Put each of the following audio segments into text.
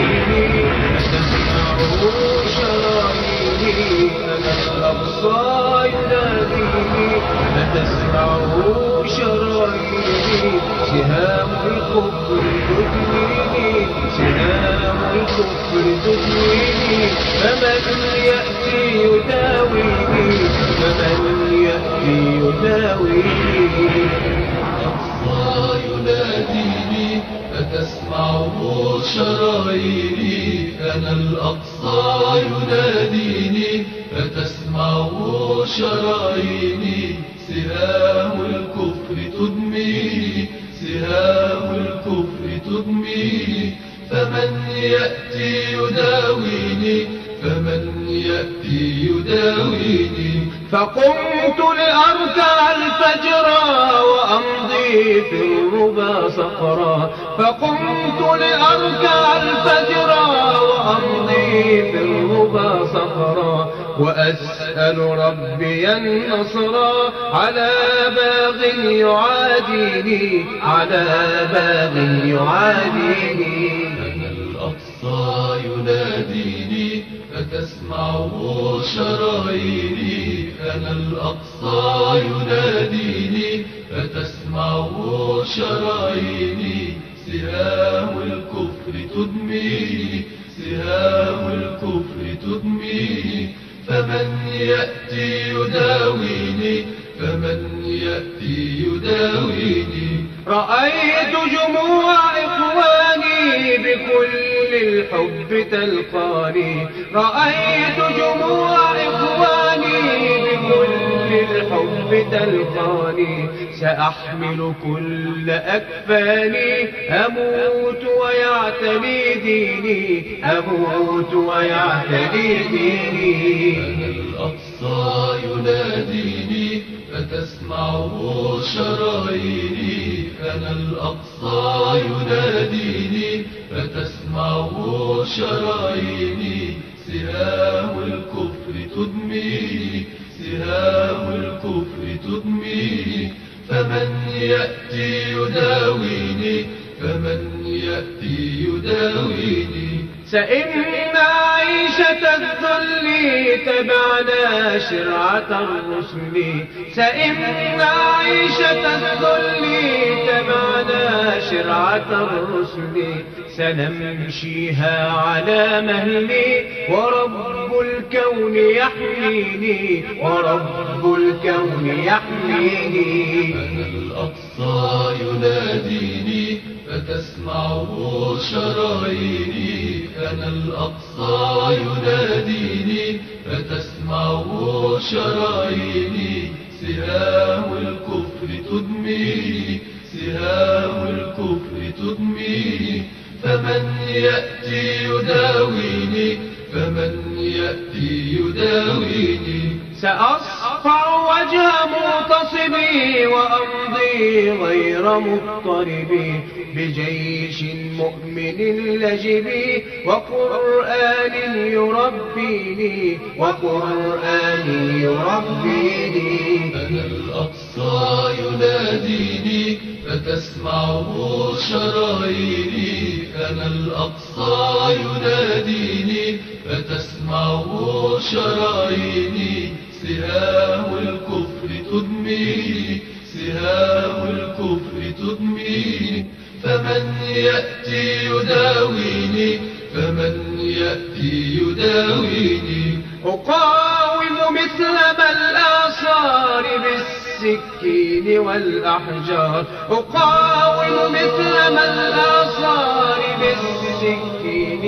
حبيبي تسمع شراييني أنا الأقصى يناديني لا شراييني سهام الكفر تدويني سهام يأتي يداويني فمن يأتي يداويني فتسمعه شراييني؟ أنا الأقصى يناديني. فتسمعه شراييني؟ سهام الكفر تدميني سهام الكفر تدميني فمن يأتي يداويني؟ فمن يأتي يداويني فقمت لأركع الفجر وأمضي في الربا صخرا فقمت لأركع الفجر وأمضي في الربا صخرا وأسأل ربي النصر على باغ يعاديني على باغ يعاديني. أنا الأقصى يناديني فتسمعه شراييني أنا الأقصى يناديني. فتسمعه شراييني سهام الكفر تدميني. سهام الكفر تدميني. فمن يأتي يداويني فمن يأتي يداويني. رأيت جموع إخواني بكل الحب تلقاني. رأيت جموع إخواني بكل الحب تلقاني. سأحمل كل أكفاني. أموت ويعتلي ديني. أموت ويعتلي ديني. أنا الأقصى يناديني فتسمعه شراييني. أنا الأقصى يناديني فتسمعه شراييني سهام الكفر تدميني سهام الكفر تدميني فمن يأتي يداويني. فمن يأتي يداويني. الذل تبعنا شرعة الرسل. سئمنا عيشة الذل تبعنا شرعة الرسل. سنمشيها على مهلي ورب الكون يحميني. ورب الكون يحميني. أنا الأقصى يناديني. فتسمعه شراييني أنا الأقصى يناديني. فتسمعه شراييني سهام الكفر تدميني سهام الكفر تدميني. فمن يأتي يداويني فمن يأتي يداويني. وجه مغتصبي وأمضي غير مضطربي بجيش مؤمن لجبي وقرآن يربيني وقرآن يربيني. أنا الأقصى يناديني فتسمعه شراييني. أنا الأقصى يناديني فتسمعه شراييني. سهام سهام الكفر تدميني فمن يأتي يداويني فمن يأتي يداويني. أقاوم مثل ما الآثار بالسكين والأحجار. أقاوم مثل ما الآثار بالسكين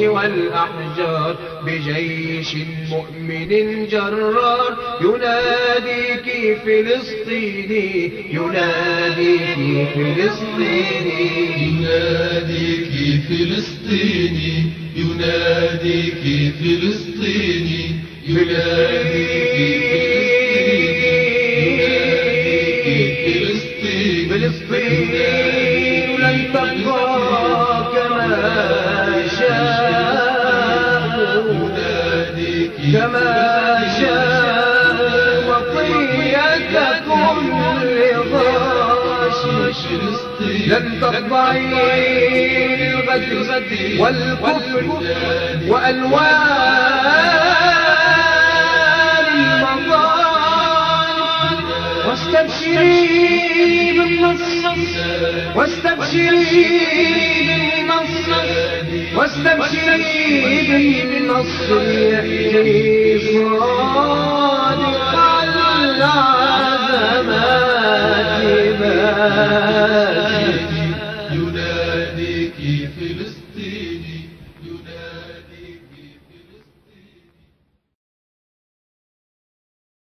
والأحجار بجيش مؤمن جرار. يناديك فلسطيني يناديك فلسطيني يناديك فلسطيني يناديك فلسطيني يناديك فلسطيني فلسطين. كما شاء لغاش لن تطبعي الغدر والكفر وألوان المظالم واستبشري بالنصر واستبشري بالنصر واستبشري بالنصر يأتي صادق العزمات باب